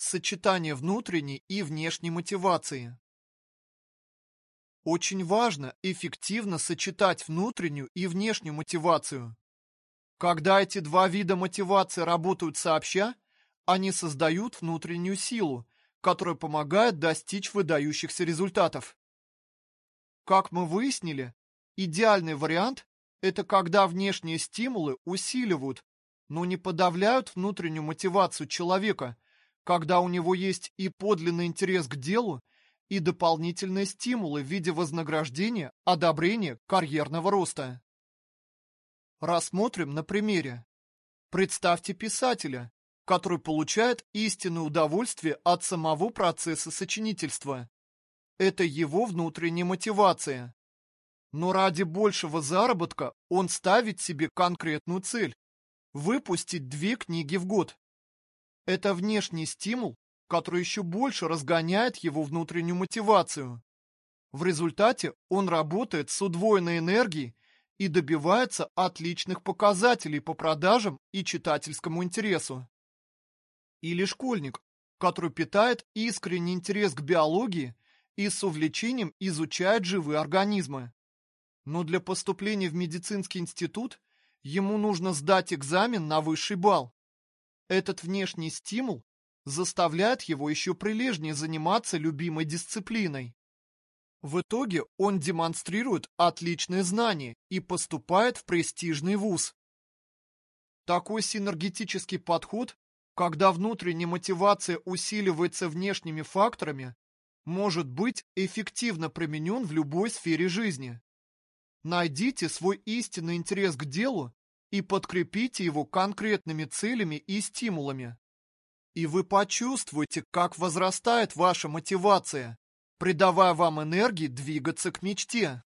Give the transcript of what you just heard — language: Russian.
Сочетание внутренней и внешней мотивации. Очень важно эффективно сочетать внутреннюю и внешнюю мотивацию. Когда эти два вида мотивации работают сообща, они создают внутреннюю силу, которая помогает достичь выдающихся результатов. Как мы выяснили, идеальный вариант – это когда внешние стимулы усиливают, но не подавляют внутреннюю мотивацию человека – когда у него есть и подлинный интерес к делу, и дополнительные стимулы в виде вознаграждения, одобрения, карьерного роста. Рассмотрим на примере. Представьте писателя, который получает истинное удовольствие от самого процесса сочинительства. Это его внутренняя мотивация. Но ради большего заработка он ставит себе конкретную цель – выпустить две книги в год. Это внешний стимул, который еще больше разгоняет его внутреннюю мотивацию. В результате он работает с удвоенной энергией и добивается отличных показателей по продажам и читательскому интересу. Или школьник, который питает искренний интерес к биологии и с увлечением изучает живые организмы. Но для поступления в медицинский институт ему нужно сдать экзамен на высший балл. Этот внешний стимул заставляет его еще прилежнее заниматься любимой дисциплиной. В итоге он демонстрирует отличные знания и поступает в престижный вуз. Такой синергетический подход, когда внутренняя мотивация усиливается внешними факторами, может быть эффективно применен в любой сфере жизни. Найдите свой истинный интерес к делу и подкрепите его конкретными целями и стимулами. И вы почувствуете, как возрастает ваша мотивация, придавая вам энергии двигаться к мечте.